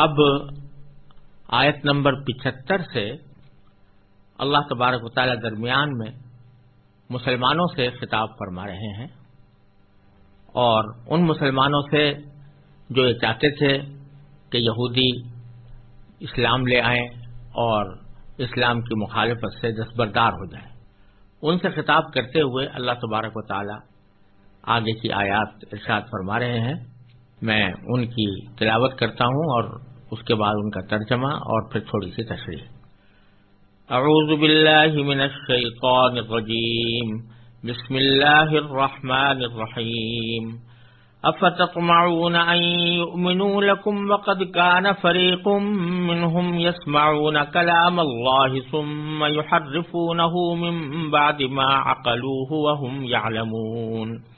اب آیت نمبر پچہتر سے اللہ تبارک و تعالی درمیان میں مسلمانوں سے خطاب فرما رہے ہیں اور ان مسلمانوں سے جو یہ چاہتے تھے کہ یہودی اسلام لے آئیں اور اسلام کی مخالفت سے دستبردار ہو جائیں۔ ان سے خطاب کرتے ہوئے اللہ تبارک و تعالی آگے کی آیات ارشاد فرما رہے ہیں۔ میں ان کی تلاوت کرتا ہوں اور اس کے بعد ان کا ترجمہ اور پھر تھوڑی سی تشریح۔ اعوذ باللہ من الشیطان الرجیم۔ بسم اللہ الرحمن الرحیم۔ افتطمعون ان يؤمنوا لكم وقد كان فريق منهم يسمعون كلام الله ثم يحرفونه من بعد ما عقلوه وهم يعلمون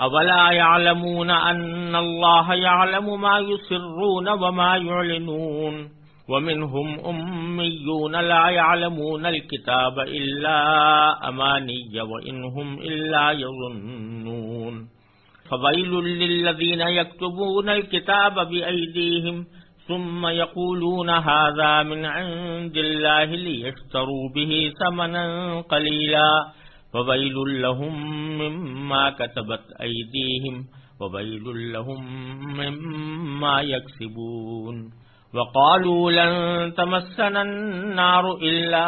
اولا يعلمون ان الله يعلم ما يسرون وما يعلنون ومنهم اميون لا يعلمون الكتاب الا اماني وانهم الا يظنون فويل للذين يكتبون الكتاب بايديهم ثم يقولون هذا من عند الله ليشتروا به ثمنا قليلا وويل لهم مما كتبت أيديهم وويل لهم مما يكسبون وقالوا لن تمسنا النار إلا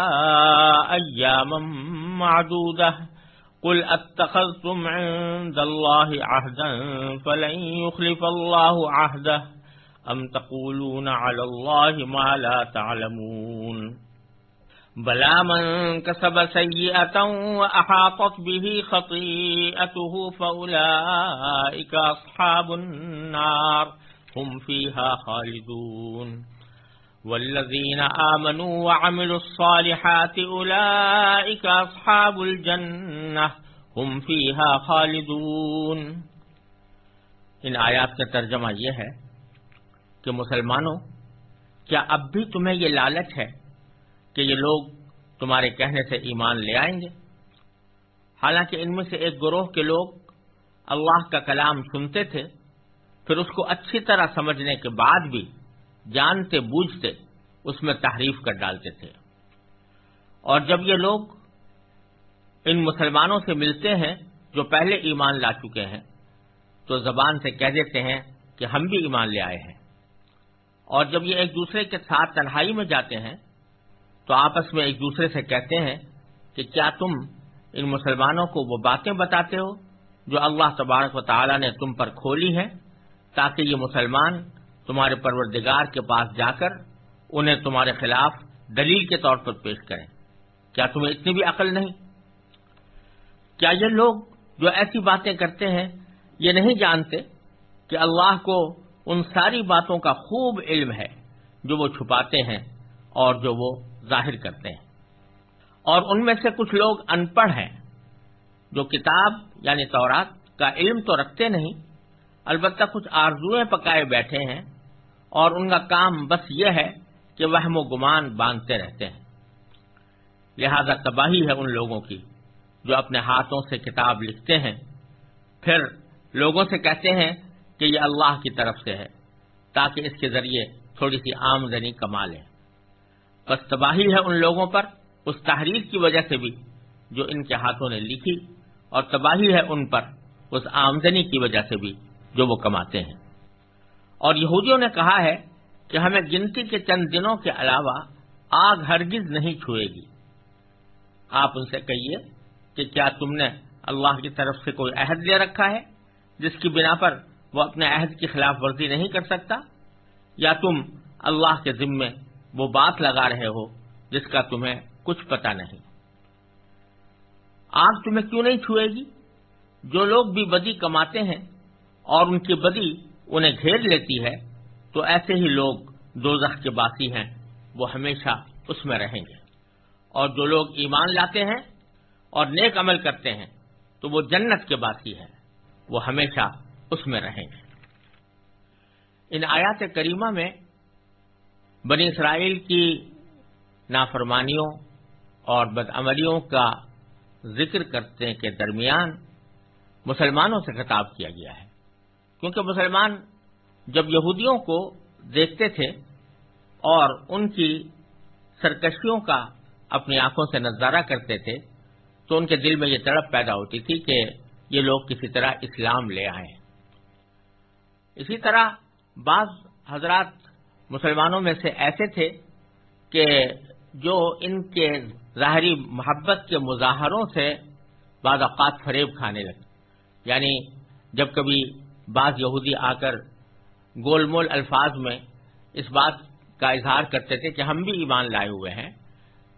أياما معدودة قل أتخذتم عند الله عهدا فلن يخلف الله عهده أم تقولون على الله ما لا تعلمون بلا من كسب سيئة وأحاطت به خطيئته فأولئك أصحاب النار. هم فيها خالدون. والذين آمنوا وعملوا الصالحات أولئك أصحاب الجنة. هم فيها خالدون. ان آیات کا ترجمہ یہ ہے کہ مسلمانوں، کیا اب بھی تمہیں یہ لالچ ہے کہ یہ لوگ تمہارے کہنے سے ایمان لے آئیں گے۔ حالانکہ ان میں سے ایک گروہ کے لوگ اللہ کا کلام سنتے تھے، پھر اس کو اچھی طرح سمجھنے کے بعد بھی جانتے بوجھتے اس میں تحریف کر ڈالتے تھے۔ اور جب یہ لوگ ان مسلمانوں سے ملتے ہیں جو پہلے ایمان لا چکے ہیں، تو زبان سے کہہ دیتے ہیں کہ ہم بھی ایمان لے آئے ہیں۔ اور جب یہ ایک دوسرے کے ساتھ تنہائی میں جاتے ہیں تو آپس میں ایک دوسرے سے کہتے ہیں کہ کیا تم ان مسلمانوں کو وہ باتیں بتاتے ہو جو اللہ تبارک و تعالی نے تم پر کھولی ہیں تاکہ یہ مسلمان تمہارے پروردگار کے پاس جا کر انہیں تمہارے خلاف دلیل کے طور پر پیش کریں۔ کیا تمہیں اتنی بھی عقل نہیں؟ کیا یہ لوگ جو ایسی باتیں کرتے ہیں یہ نہیں جانتے کہ اللہ کو ان ساری باتوں کا خوب علم ہے جو وہ چھپاتے ہیں اور جو وہ ظاہر کرتے ہیں۔ اور ان میں سے کچھ لوگ ان پڑھ ہیں جو کتاب یعنی تورات کا علم تو رکھتے نہیں، البتہ کچھ آرزویں پکائے بیٹھے ہیں۔ اور ان کا کام بس یہ ہے کہ وہ گمان باندھتے رہتے ہیں۔ لہذا تباہی ہے ان لوگوں کی جو اپنے ہاتھوں سے کتاب لکھتے ہیں۔ پھر لوگوں سے کہتے ہیں کہ یہ اللہ کی طرف سے ہے، تاکہ اس کے ذریعے تھوڑی سی آمدنی کما لیں۔ بس تباہی ہے ان لوگوں پر، اس تحریر کی وجہ سے بھی، جو ان کے ہاتھوں نے لکھی، اور تباہی ہے ان پر، اس آمدنی کی وجہ سے بھی، جو وہ کماتے ہیں۔ اور یہودیوں نے کہا ہے کہ ہمیں گنتی کے چند دنوں کے علاوہ آگ ہرگز نہیں چھوئے گی۔ آپ ان سے کہیے کہ کیا تم نے اللہ کی طرف سے کوئی عہد لے رکھا ہے، جس کی بنا پر وہ اپنے عہد کی خلاف ورزی نہیں کر سکتا؟ یا تم اللہ کے ذمے وہ بات لگا رہے ہو جس کا تمہیں کچھ پتا نہیں۔ آگ تمہیں کیوں نہیں چھوئے گی؟ جو لوگ بھی بدی کماتے ہیں اور ان کی بدی انہیں گھیر لیتی ہے، تو ایسے ہی لوگ دو کے باسی ہیں، وہ ہمیشہ اس میں رہیں گے۔ اور جو لوگ ایمان لاتے ہیں اور نیک عمل کرتے ہیں، تو وہ جنت کے باسی ہے وہ ہمیشہ اس میں رہیں گے۔ ان آیات کریمہ میں بنی اسرائیل کی نافرمانیوں اور بدعملیوں کا ذکر کرنے کے درمیان مسلمانوں سے خطاب کیا گیا ہے۔ کیونکہ مسلمان جب یہودیوں کو دیکھتے تھے اور ان کی سرکشیوں کا اپنی آنکھوں سے نظارہ کرتے تھے، تو ان کے دل میں یہ تڑپ پیدا ہوتی تھی کہ یہ لوگ کسی طرح اسلام لے آئیں اسی طرح بعض حضرات مسلمانوں میں سے ایسے تھے کہ جو ان کے ظاہری محبت کے مظاہروں سے بعض اوقات فریب کھانے لگے۔ یعنی جب کبھی بعض یہودی آ کر گول مول الفاظ میں اس بات کا اظہار کرتے تھے کہ ہم بھی ایمان لائے ہوئے ہیں،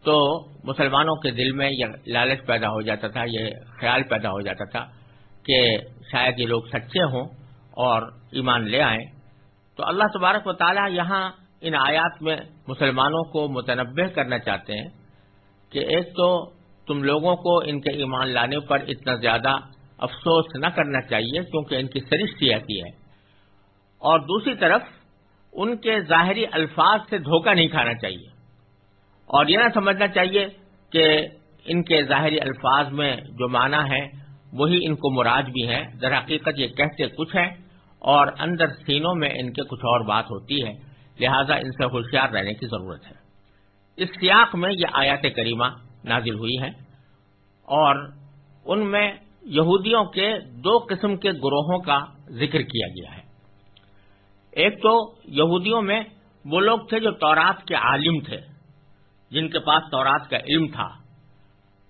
تو مسلمانوں کے دل میں یہ لالچ پیدا ہو جاتا تھا، یہ خیال پیدا ہو جاتا تھا کہ شاید یہ لوگ سچے ہوں اور ایمان لے آئیں۔ تو اللہ تبارک و تعالی یہاں ان آیات میں مسلمانوں کو متنوع کرنا چاہتے ہیں کہ ایک تو تم لوگوں کو ان کے ایمان لانے پر اتنا زیادہ افسوس نہ کرنا چاہیے کیونکہ ان کی سرشتی ایسی ہے اور دوسری طرف ان کے ظاہری الفاظ سے دھوکہ نہیں کھانا چاہیے اور یہ نہ سمجھنا چاہیے کہ ان کے ظاہری الفاظ میں جو معنی ہے وہی ان کو مراد بھی ہے در حقیقت یہ کہتے کچھ ہیں۔ اور اندر سینوں میں ان کے کچھ اور بات ہوتی ہے، لہذا ان سے ہوشیار رہنے کی ضرورت ہے۔ اس سیاق میں یہ آیات کریمہ نازل ہوئی ہیں اور ان میں یہودیوں کے دو قسم کے گروہوں کا ذکر کیا گیا ہے۔ ایک تو یہودیوں میں وہ لوگ تھے جو تورات کے عالم تھے، جن کے پاس تورات کا علم تھا،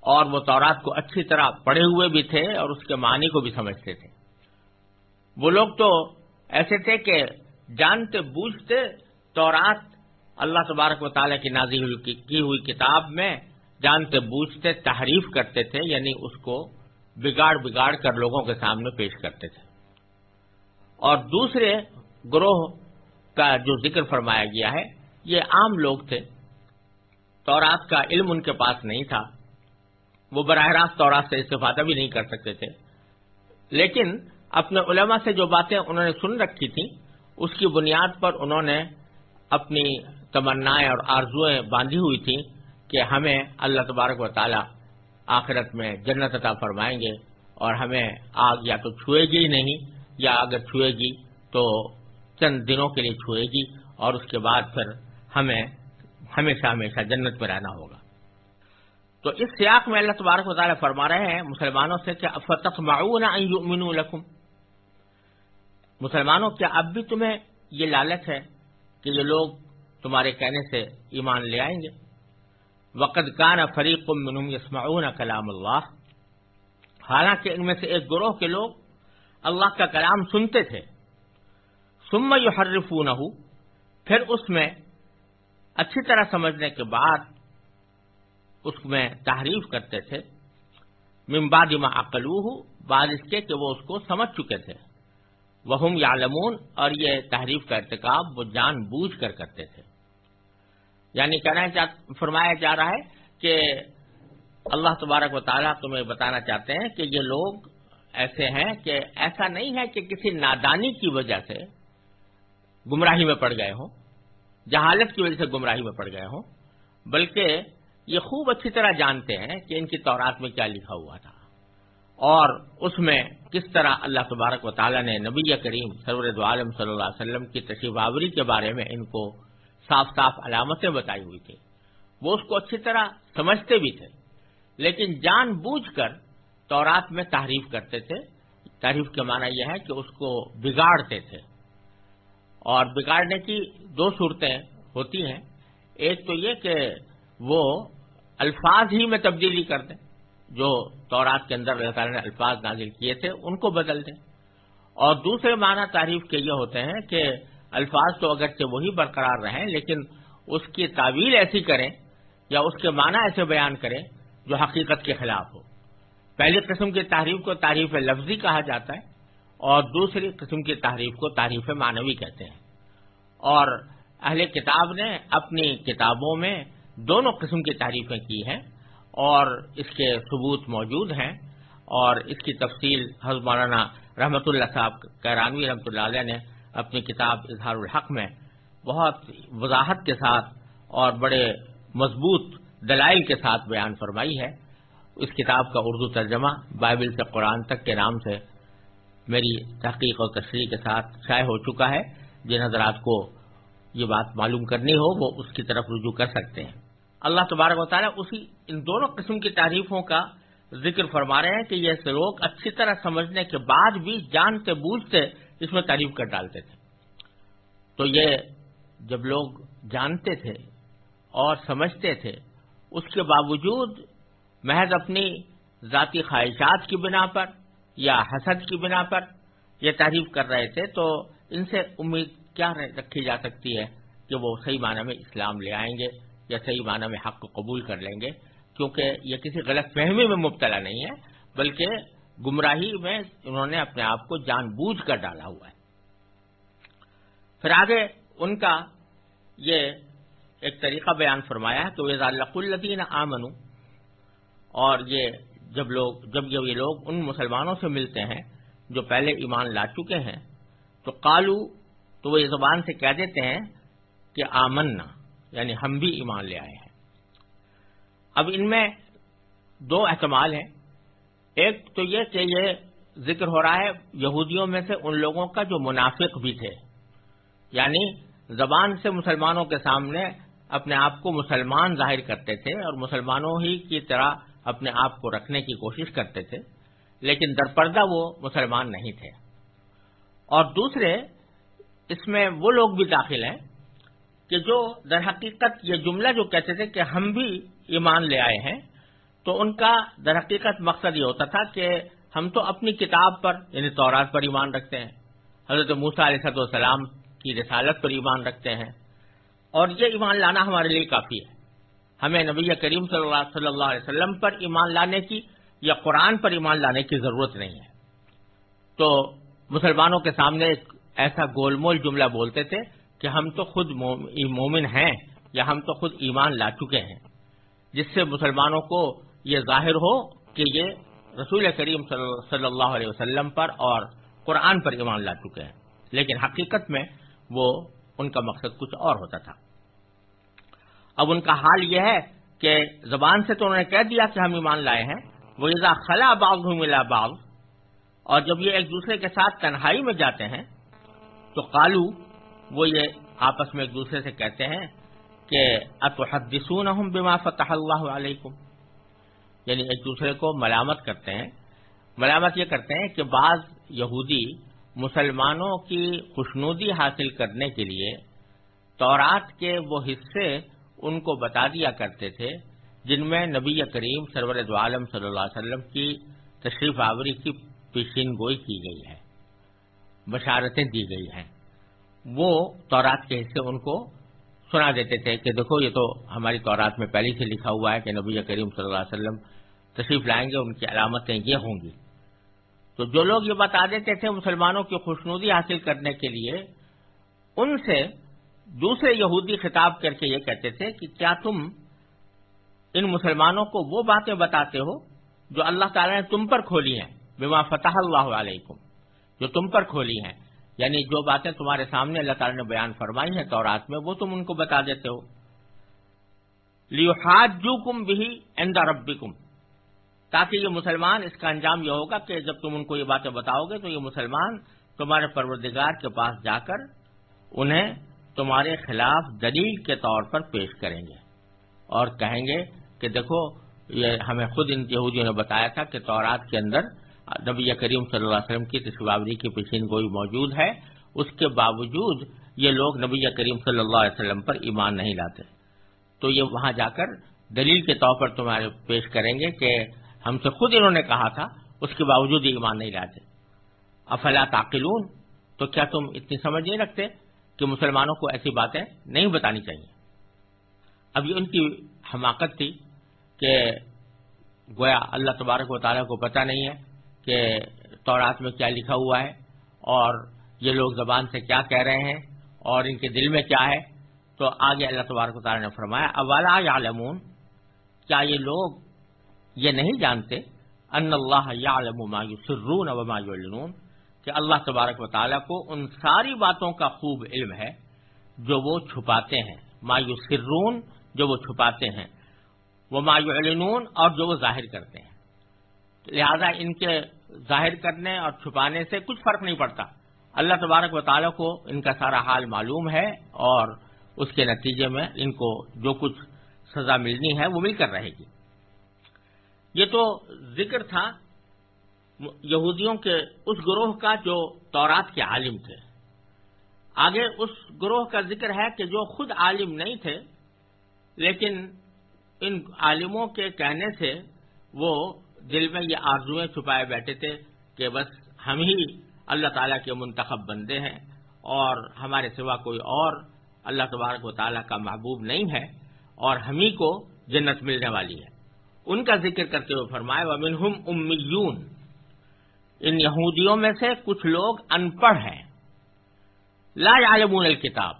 اور وہ تورات کو اچھی طرح پڑھے ہوئے بھی تھے اور اس کے معنی کو بھی سمجھتے تھے۔ وہ لوگ تو ایسے تھے کہ جانتے بوجھتے تورات اللہ تبارک و تعالیٰ کی نازی کی ہوئی کتاب میں جانتے بوجھتے تحریف کرتے تھے یعنی اس کو بگاڑ بگاڑ کر لوگوں کے سامنے پیش کرتے تھے۔ اور دوسرے گروہ کا جو ذکر فرمایا گیا ہے، یہ عام لوگ تھے۔ تورات کا علم ان کے پاس نہیں تھا۔ وہ براہ راست تورات سے استفادہ بھی نہیں کر سکتے تھے۔ لیکن اپنے علماء سے جو باتیں انہوں نے سن رکھی تھیں، اس کی بنیاد پر انہوں نے اپنی تمنائیں اور آرزویں باندھی ہوئی تھیں کہ ہمیں اللہ تبارک و تعالی آخرت میں جنت عطا فرمائیں گے اور ہمیں آگ یا تو چھوئے گی نہیں، یا اگر چھوئے گی تو چند دنوں کے لیے چھوئے گی اور اس کے بعد پھر ہمیں ہمیشہ ہمیشہ جنت میں رہنا ہوگا۔ تو اس سیاق میں اللہ تبارک و تعالیٰ فرما رہے ہیں مسلمانوں سے کہ فتح معاون لکم مسلمانوں، کیا اب بھی تمہیں یہ لالچ ہے کہ یہ لوگ تمہارے کہنے سے ایمان لے آئیں گے؟ وقت کان فریق منم یسمعون کلام اللہ۔ حالانکہ ان میں سے ایک گروہ کے لوگ اللہ کا کلام سنتے تھے۔ سم یحرفونہ پھر اس میں اچھی طرح سمجھنے کے بعد اس میں تحریف کرتے تھے۔ ممباد ما عقلو بعد اس کے کہ وہ اس کو سمجھ چکے تھے۔ وہ یعلمون، اور یہ تحریف کا ارتکاب وہ جان بوجھ کر کرتے تھے۔ یعنی کہنا فرمایا جا رہا ہے کہ اللہ تبارک و تعالیٰ تمہیں بتانا چاہتے ہیں کہ یہ لوگ ایسے ہیں کہ ایسا نہیں ہے کہ کسی نادانی کی وجہ سے گمراہی میں پڑ گئے ہوں، جہالت کی وجہ سے گمراہی میں پڑ گئے ہوں، بلکہ یہ خوب اچھی طرح جانتے ہیں کہ ان کی تورات میں کیا لکھا ہوا تھا۔ اور اس میں کس طرح اللہ تبارک و تعالیٰ نے نبی کریم سرور عالم صلی اللہ علیہ وسلم کی تشریف آوری کے بارے میں ان کو صاف صاف علامتیں بتائی ہوئی تھی وہ اس کو اچھی طرح سمجھتے بھی تھے، لیکن جان بوجھ کر تورات میں تعریف کرتے تھے۔ تعریف کے معنی یہ ہے کہ اس کو بگاڑتے تھے۔ اور بگاڑنے کی دو صورتیں ہوتی ہیں۔ ایک تو یہ کہ وہ الفاظ ہی میں تبدیلی کر دیں۔ جو تورات کے اندر اللہ تعالیٰ نے الفاظ نازل کیے تھے، ان کو بدل دیں۔ اور دوسرے معنی تعریف کے یہ ہوتے ہیں کہ الفاظ تو اگرچہ وہی برقرار رہیں، لیکن اس کی تعویل ایسی کریں یا اس کے معنی ایسے بیان کریں جو حقیقت کے خلاف ہو۔ پہلی قسم کی تعریف کو تعریف لفظی کہا جاتا ہے اور دوسری قسم کی تعریف کو تعریف معنوی کہتے ہیں۔ اور اہل کتاب نے اپنی کتابوں میں دونوں قسم کی تعریفیں کی ہیں۔ اور اس کے ثبوت موجود ہیں اور اس کی تفصیل حضرت مولانا رحمۃ اللہ صاحب کیرانوی رحمۃ اللہ علیہ نے اپنی کتاب اظہار الحق میں بہت وضاحت کے ساتھ اور بڑے مضبوط دلائل کے ساتھ بیان فرمائی ہے۔ اس کتاب کا اردو ترجمہ بائبل سے قرآن تک کے نام سے میری تحقیق اور تشریح کے ساتھ شائع ہو چکا ہے۔ جن حضرات کو یہ بات معلوم کرنی ہو وہ اس کی طرف رجوع کر سکتے ہیں۔ اللہ تبارک و تعالیٰ اسی ان دونوں قسم کی تعریفوں کا ذکر فرما رہے ہیں کہ یہ لوگ اچھی طرح سمجھنے کے بعد بھی جانتے بوجھتے اس میں تعریف کر ڈالتے تھے۔ تو یہ جب لوگ جانتے تھے اور سمجھتے تھے، اس کے باوجود محض اپنی ذاتی خواہشات کی بنا پر یا حسد کی بنا پر یہ تعریف کر رہے تھے، تو ان سے امید کیا رکھی جا سکتی ہے کہ وہ صحیح معنی میں اسلام لے آئیں گے؟ یا صحیح معنی میں حق کو قبول کر لیں گے، کیونکہ یہ کسی غلط فہمی میں مبتلا نہیں ہے، بلکہ گمراہی میں انہوں نے اپنے آپ کو جان بوجھ کر ڈالا ہوا ہے۔ پھر آگے ان کا یہ ایک طریقہ بیان فرمایا ہے کہ لق الدین آمن اور یہ جب لوگ، جب یہ لوگ ان مسلمانوں سے ملتے ہیں جو پہلے ایمان لا چکے ہیں، تو قالو تو وہ یہ زبان سے کہہ دیتے ہیں کہ آمنا یعنی ہم بھی ایمان لے آئے ہیں۔ اب ان میں دو احتمال ہیں۔ ایک تو یہ کہ یہ ذکر ہو رہا ہے یہودیوں میں سے ان لوگوں کا جو منافق بھی تھے۔ یعنی زبان سے مسلمانوں کے سامنے اپنے آپ کو مسلمان ظاہر کرتے تھے اور مسلمانوں ہی کی طرح اپنے آپ کو رکھنے کی کوشش کرتے تھے، لیکن درپردہ وہ مسلمان نہیں تھے۔ اور دوسرے، اس میں وہ لوگ بھی داخل ہیں کہ جو در حقیقت یہ جملہ جو کہتے تھے کہ ہم بھی ایمان لے آئے ہیں، تو ان کا در حقیقت مقصد یہ ہوتا تھا کہ ہم تو اپنی کتاب پر یعنی تورات پر ایمان رکھتے ہیں، حضرت موسا علیہ صد والسلام کی رسالت پر ایمان رکھتے ہیں۔ اور یہ ایمان لانا ہمارے لیے کافی ہے۔ ہمیں نبی کریم صلی اللہ صلی اللہ علیہ وسلم پر ایمان لانے کی یا قرآن پر ایمان لانے کی ضرورت نہیں ہے۔ تو مسلمانوں کے سامنے ایک ایسا گول مول جملہ بولتے تھے کہ ہم تو خود مومن ہیں یا ہم تو خود ایمان لا چکے ہیں۔ جس سے مسلمانوں کو یہ ظاہر ہو کہ یہ رسول کریم صلی اللہ علیہ وسلم پر اور قرآن پر ایمان لا چکے ہیں۔ لیکن حقیقت میں وہ ان کا مقصد کچھ اور ہوتا تھا۔ اب ان کا حال یہ ہے کہ زبان سے تو انہوں نے کہہ دیا کہ ہم ایمان لائے ہیں۔ وہ اذا خلا باغ ملا باغ اور جب یہ ایک دوسرے کے ساتھ تنہائی میں جاتے ہیں تو کالو وہ یہ آپس میں ایک دوسرے سے کہتے ہیں کہ اتحدسون بما فتح اللہ علیکم۔ یعنی ایک دوسرے کو ملامت کرتے ہیں۔ ملامت یہ کرتے ہیں کہ بعض یہودی مسلمانوں کی خوشنودی حاصل کرنے کے لیے تورات کے وہ حصے ان کو بتا دیا کرتے تھے جن میں نبی کریم سرور عالم صلی اللہ علیہ وسلم کی تشریف آوری کی پیشین گوئی کی گئی ہے، بشارتیں دی گئی ہیں۔ وہ تورات کے حصے ان کو سنا دیتے تھے کہ دیکھو یہ تو ہماری تورات میں پہلے سے لکھا ہوا ہے کہ نبی کریم صلی اللہ علیہ وسلم تشریف لائیں گے، ان کی علامتیں یہ ہوں گی۔ تو جو لوگ یہ بتا دیتے تھے مسلمانوں کی خوشنودی حاصل کرنے کے لیے، ان سے دوسرے یہودی خطاب کر کے یہ کہتے تھے کہ کیا تم ان مسلمانوں کو وہ باتیں بتاتے ہو جو اللہ تعالی نے تم پر کھولی ہیں؟ بما فتح اللہ علیکم، جو تم پر کھولی ہیں۔ یعنی جو باتیں تمہارے سامنے اللہ تعالی نے بیان فرمائی ہیں تورات میں، وہ تم ان کو بتا دیتے ہو۔ لیو جو کم بھی ایندا ربی کم تاکہ یہ مسلمان، اس کا انجام یہ ہوگا کہ جب تم ان کو یہ باتیں بتاؤ گے تو یہ مسلمان تمہارے پروردگار کے پاس جا کر انہیں تمہارے خلاف دلیل کے طور پر پیش کریں گے اور کہیں گے کہ دیکھو، یہ ہمیں خود ان یہودیوں نے بتایا تھا کہ تورات کے اندر نبی کریم صلی اللہ علیہ وسلم کی تشوابری کی پیشین گوئی موجود ہے، اس کے باوجود یہ لوگ نبی کریم صلی اللہ علیہ وسلم پر ایمان نہیں لاتے۔ تو یہ وہاں جا کر دلیل کے طور پر تمہارے پیش کریں گے کہ ہم سے خود انہوں نے کہا تھا، اس کے باوجود یہ ایمان نہیں لاتے۔ افلا تعقلون؟ تو کیا تم اتنی سمجھ نہیں رکھتے کہ مسلمانوں کو ایسی باتیں نہیں بتانی چاہیے؟ اب یہ ان کی حماقت تھی کہ گویا اللہ تبارک و تعالیٰ کو پتہ نہیں ہے کہ تورات میں کیا لکھا ہوا ہے اور یہ لوگ زبان سے کیا کہہ رہے ہیں اور ان کے دل میں کیا ہے؟ تو آگے اللہ تبارک و تعالیٰ نے فرمایا اولا یعلمون؟ کیا یہ لوگ یہ نہیں جانتے؟ ان اللہ یعلم ما یسرون و ما یعلنون، کہ اللہ تبارک و تعالیٰ کو ان ساری باتوں کا خوب علم ہے جو وہ چھپاتے ہیں۔ ما یسرون، جو وہ چھپاتے ہیں وہ ما یعلنون اور جو وہ ظاہر کرتے ہیں۔ لہذا ان کے ظاہر کرنے اور چھپانے سے کچھ فرق نہیں پڑتا۔ اللہ تبارک و تعالیٰ کو ان کا سارا حال معلوم ہے اور اس کے نتیجے میں ان کو جو کچھ سزا ملنی ہے وہ مل کر رہے گی۔ یہ تو ذکر تھا یہودیوں کے اس گروہ کا جو تورات کے عالم تھے۔ آگے اس گروہ کا ذکر ہے کہ جو خود عالم نہیں تھے، لیکن ان عالموں کے کہنے سے وہ دل میں یہ آرزویں چھپائے بیٹھے تھے کہ بس ہم ہی اللہ تعالیٰ کے منتخب بندے ہیں اور ہمارے سوا کوئی اور اللہ تبارک و تعالیٰ کا محبوب نہیں ہے اور ہم ہی کو جنت ملنے والی ہے۔ ان کا ذکر کرتے ہوئے فرمائے ومنہم امیون ان یہودیوں میں سے کچھ لوگ ان پڑھ ہیں۔ لا یعلمون الکتاب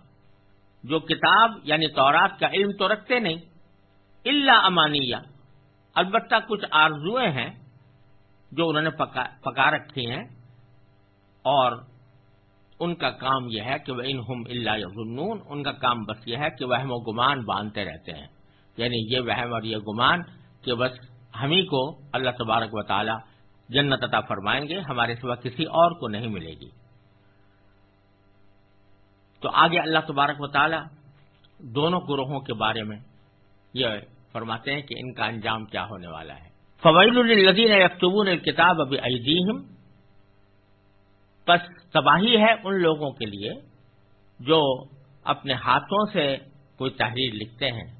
جو کتاب یعنی تورات کا علم تو رکھتے نہیں۔ اللہ امانیہ البتہ کچھ آرزویں ہیں جو انہوں نے پکا پکا رکھی ہیں اور ان کا کام یہ ہے کہ وہ انہم اللہ یظنون ان کا کام بس یہ ہے کہ وہم و گمان باندھتے رہتے ہیں۔ یعنی یہ وہم اور یہ گمان کہ بس ہم ہی کو اللہ تبارک و تعالی جنت عطا فرمائیں گے، ہمارے سوا کسی اور کو نہیں ملے گی۔ تو آگے اللہ تبارک و تعالی دونوں گروہوں کے بارے میں یہ فرماتے ہیں کہ ان کا انجام کیا ہونے والا ہے۔ فوائل الدین یکتبون کتاب ابھی ایدیہم بس تباہی ہے ان لوگوں کے لیے جو اپنے ہاتھوں سے کوئی تحریر لکھتے ہیں۔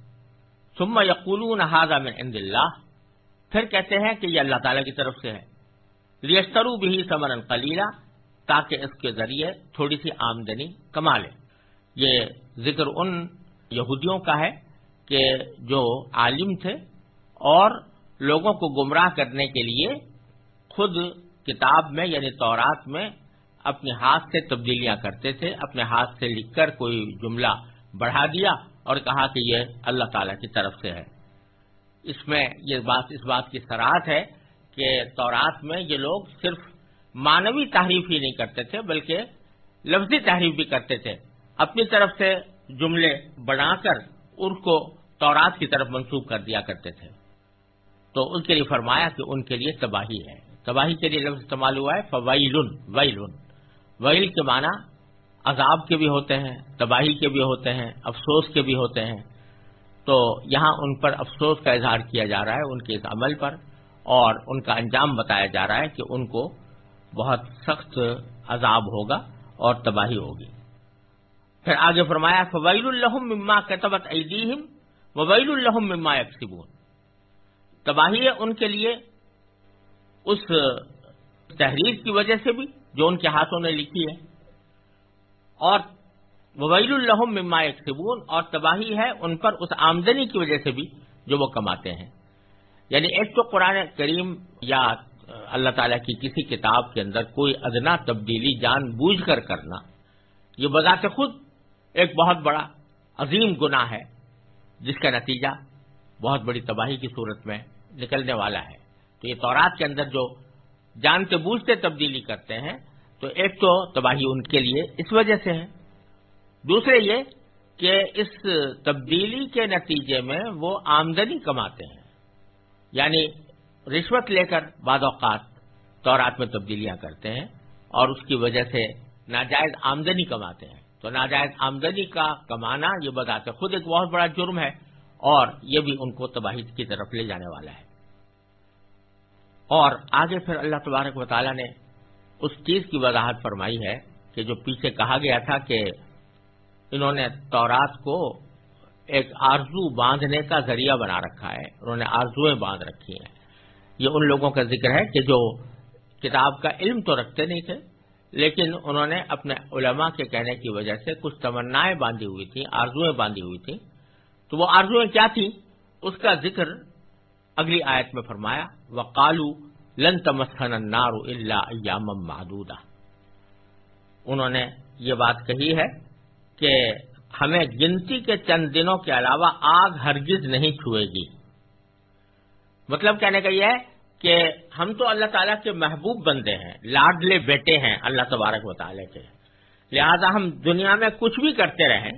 ثم یقولون هذا من عند اللہ، پھر کہتے ہیں کہ یہ اللہ تعالی کی طرف سے ہے۔ لیشترو بھی سمن قلیلہ تاکہ اس کے ذریعے تھوڑی سی آمدنی کما لے۔ یہ ذکر ان یہودیوں کا ہے۔ کہ جو عالم تھے اور لوگوں کو گمراہ کرنے کے لیے خود کتاب میں یعنی تورات میں اپنے ہاتھ سے تبدیلیاں کرتے تھے، اپنے ہاتھ سے لکھ کر کوئی جملہ بڑھا دیا اور کہا کہ یہ اللہ تعالی کی طرف سے ہے۔ اس میں یہ بات، اس بات کی سراہد ہے کہ تورات میں یہ لوگ صرف مانوی تعریف ہی نہیں کرتے تھے، بلکہ لفظی تعریف بھی کرتے تھے۔ اپنی طرف سے جملے بنا کر ان کو تورات کی طرف منسوخ کر دیا کرتے تھے۔ تو ان کے لیے فرمایا کہ ان کے لیے تباہی ہے۔ تباہی کے لیے لفظ استعمال ہوا ہے فوائلن ویلن۔ ویل کے معنی عذاب کے بھی ہوتے ہیں، تباہی کے بھی ہوتے ہیں، افسوس کے بھی ہوتے ہیں۔ تو یہاں ان پر افسوس کا اظہار کیا جا رہا ہے ان کے اس عمل پر، اور ان کا انجام بتایا جا رہا ہے کہ ان کو بہت سخت عذاب ہوگا اور تباہی ہوگی۔ پھر آگے فرمایا فویل الحم مما کتبت ایدیہم۔ وویل الحم مما یکسبون تباہی ہے ان کے لیے اس تحریر کی وجہ سے بھی جو ان کے ہاتھوں نے لکھی ہے۔ اور وبیل الحم مما یکسبون اور تباہی ہے ان پر اس آمدنی کی وجہ سے بھی جو وہ کماتے ہیں۔ یعنی ایک تو قرآن کریم یا اللہ تعالیٰ کی کسی کتاب کے اندر کوئی ادنا تبدیلی جان بوجھ کر کرنا، یہ بذات خود ایک بہت بڑا عظیم گناہ ہے۔ جس کا نتیجہ بہت بڑی تباہی کی صورت میں نکلنے والا ہے۔ تو یہ تورات کے اندر جو جانتے بوجھتے تبدیلی کرتے ہیں، تو ایک تو تباہی ان کے لیے اس وجہ سے ہے۔ دوسرے یہ کہ اس تبدیلی کے نتیجے میں وہ آمدنی کماتے ہیں۔ یعنی رشوت لے کر بعض اوقات تورات میں تبدیلیاں کرتے ہیں اور اس کی وجہ سے ناجائز آمدنی کماتے ہیں۔ تو ناجائز آمدنی کا کمانا یہ بتاتے خود ایک بہت بڑا جرم ہے اور یہ بھی ان کو تباہی کی طرف لے جانے والا ہے۔ اور آگے پھر اللہ تبارک و تعالیٰ نے اس چیز کی وضاحت فرمائی ہے کہ جو پیچھے کہا گیا تھا کہ انہوں نے تورات کو ایک آرزو باندھنے کا ذریعہ بنا رکھا ہے، انہوں نے آرزویں باندھ رکھی ہیں۔ یہ ان لوگوں کا ذکر ہے کہ جو کتاب کا علم تو رکھتے نہیں تھے لیکن انہوں نے اپنے علماء کے کہنے کی وجہ سے کچھ تمنائیں باندھی ہوئی تھیں آرزویں باندھی ہوئی تھیں۔ تو وہ آرزویں کیا تھیں؟ اس کا ذکر اگلی آیت میں فرمایا وہ کالو لن تمسن النار الا ایام محدودہ انہوں نے یہ بات کہی ہے کہ ہمیں گنتی کے چند دنوں کے علاوہ آگ ہرگز نہیں چھوئے گی۔ مطلب کہنے کا یہ ہے کہ ہم تو اللہ تعالیٰ کے محبوب بندے ہیں، لاڈلے بیٹے ہیں اللہ تبارک و تعالیٰ کے۔ لہذا ہم دنیا میں کچھ بھی کرتے رہیں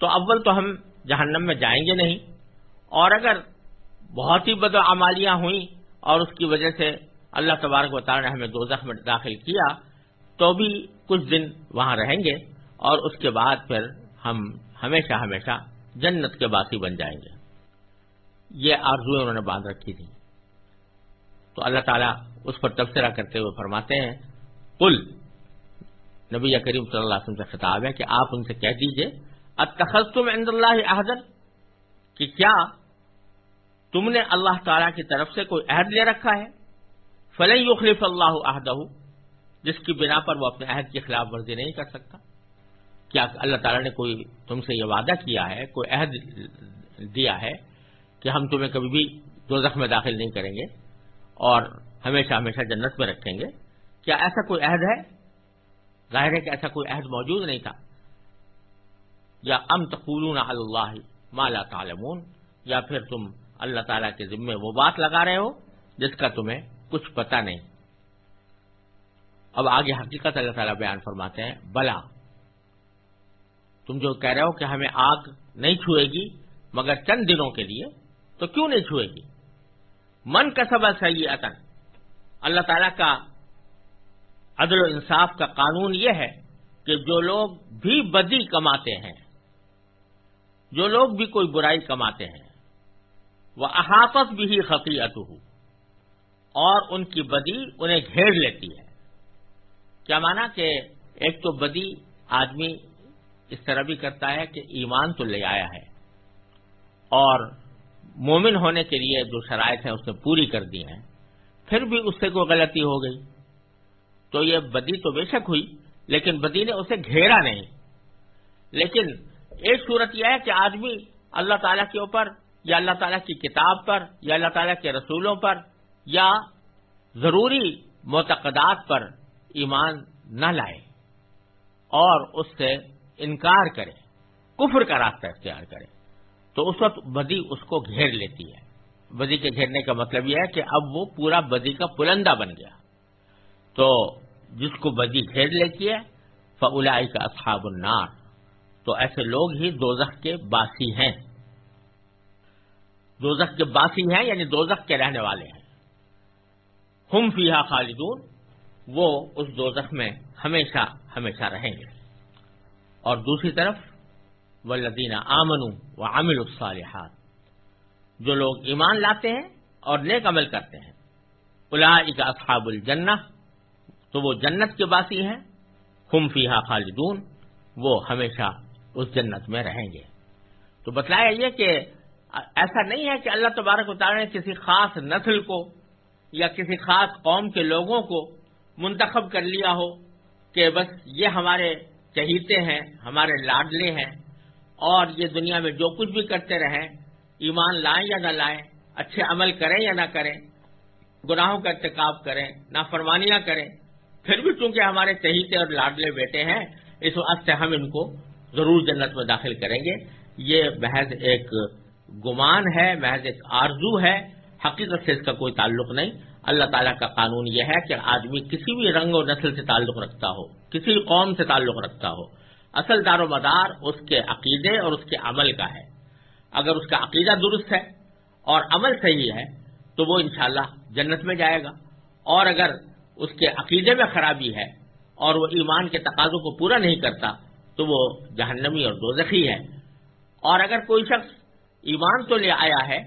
تو اول تو ہم جہنم میں جائیں گے نہیں۔ اور اگر بہت ہی بد عمالیاں ہوئیں اور اس کی وجہ سے اللہ تبارک و تعالیٰ نے ہمیں دو میں داخل کیا، تو بھی کچھ دن وہاں رہیں گے اور اس کے بعد پھر ہم ہمیشہ ہمیشہ جنت کے باسی بن جائیں گے۔ یہ آرزویں انہوں نے باندھ رکھی تھی تو اللہ تعالیٰ اس پر تبصرہ کرتے ہوئے فرماتے ہیں کل نبی کریم صلی اللہ علیہ وسلم سے خطاب ہے کہ آپ ان سے کہہ دیجیے، اتخذتم عند اللہ عہدن کہ کیا تم نے اللہ تعالی کی طرف سے کوئی عہد لے رکھا ہے؟ فلح یخلف اللہ عہدہ، جس کی بنا پر وہ اپنے عہد کی خلاف ورزی نہیں کر سکتا۔ کیا اللہ تعالیٰ نے کوئی تم سے یہ وعدہ کیا ہے، کوئی عہد دیا ہے کہ ہم تمہیں کبھی بھی دو میں داخل نہیں کریں گے؟ اور ہمیشہ ہمیشہ جنت میں رکھیں گے۔ کیا ایسا کوئی عہد ہے؟ ظاہر ہے کہ ایسا کوئی عہد موجود نہیں تھا۔ یا ام تقولون اللہ مالا تعلمون؟ یا پھر تم اللہ تعالیٰ کے ذمے وہ بات لگا رہے ہو جس کا تمہیں کچھ پتہ نہیں۔ اب آگے حقیقت اللہ تعالیٰ بیان فرماتے ہیں، بلا۔ تم جو کہہ رہے ہو کہ ہمیں آگ نہیں چھوئے گی، مگر چند دنوں کے لیے، تو کیوں نہیں چھوئے گی؟ من کا سب صحیح اللہ تعالیٰ کا عدل و انصاف کا قانون یہ ہے کہ جو لوگ بھی بدی کماتے ہیں، جو لوگ بھی کوئی برائی کماتے ہیں، وہ احافت بھی ہی اور ان کی بدی انہیں گھیر لیتی ہے۔ کیا مانا کہ ایک تو بدی آدمی اس طرح بھی کرتا ہے کہ ایمان تو لے آیا ہے، اور مومن ہونے کے لیے جو شرائط ہیں اس نے پوری کر دی ہیں، پھر بھی اس سے کوئی غلطی ہو گئی۔ تو یہ بدی تو بے شک ہوئی، لیکن بدی نے اسے گھیرا نہیں۔ لیکن ایک صورت یہ ہے کہ آدمی اللہ تعالیٰ کے اوپر یا اللہ تعالیٰ کی کتاب پر یا اللہ تعالیٰ کے رسولوں پر یا ضروری معتقدات پر ایمان نہ لائے اور اس سے انکار کرے، کفر کا راستہ اختیار کرے۔ تو اس وقت بدی اس کو گھیر لیتی ہے۔ بدی کے گھیرنے کا مطلب یہ ہے کہ اب وہ پورا بدی کا پلندہ بن گیا۔ تو جس کو بدی گھیر لیتی ہے فلائی کا اصحاب النار۔ تو ایسے لوگ ہی دوزخ کے باسی ہیں۔ دوزخ کے باسی ہیں یعنی دوزخ کے رہنے والے ہیں۔ ہم فیحا خالدون، وہ اس دوزخ میں ہمیشہ ہمیشہ رہیں گے۔ اور دوسری طرف ولدینہ آمن و الصالحات۔ جو لوگ ایمان لاتے ہیں اور نیک عمل کرتے ہیں۔ الا اصحاب الجنہ، تو وہ جنت کے باسی ہیں۔ ہم فیحا خالدون، وہ ہمیشہ اس جنت میں رہیں گے۔ تو بتلایا یہ کہ ایسا نہیں ہے کہ اللہ تبارک و تعالیٰ نے کسی خاص نسل کو یا کسی خاص قوم کے لوگوں کو منتخب کر لیا ہو کہ بس یہ ہمارے چہیتے ہیں، ہمارے لاڈلے ہیں۔ اور یہ دنیا میں جو کچھ بھی کرتے رہیں، ایمان لائیں یا نہ لائیں، اچھے عمل کریں یا نہ کریں، گناہوں کا ارتکاب کریں، نافرمانیاں کریں، پھر بھی چونکہ ہمارے چہیتے اور لاڈلے بیٹے ہیں، اس وقت سے ہم ان کو ضرور جنت میں داخل کریں گے۔ یہ محض ایک گمان ہے، محض ایک آرزو ہے، حقیقت سے اس کا کوئی تعلق نہیں۔ اللہ تعالیٰ کا قانون یہ ہے کہ آدمی کسی بھی رنگ و نسل سے تعلق رکھتا ہو، کسی قوم سے تعلق رکھتا ہو۔ اصل دار و مدار اس کے عقیدے اور اس کے عمل کا ہے۔ اگر اس کا عقیدہ درست ہے اور عمل صحیح ہے، تو وہ انشاءاللہ جنت میں جائے گا۔ اور اگر اس کے عقیدے میں خرابی ہے اور وہ ایمان کے تقاضوں کو پورا نہیں کرتا، تو وہ جہنمی اور دوزخی ہے۔ اور اگر کوئی شخص ایمان تو لے آیا ہے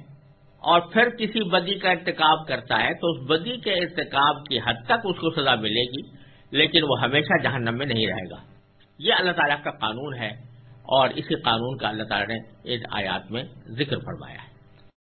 اور پھر کسی بدی کا ارتکاب کرتا ہے، تو اس بدی کے ارتکاب کی حد تک اس کو سزا ملے گی، لیکن وہ ہمیشہ جہنم میں نہیں رہے گا۔ یہ اللہ تعالیٰ کا قانون ہے اور اسی قانون کا اللہ تعالیٰ نے ان آیات میں ذکر فرمایا ہے۔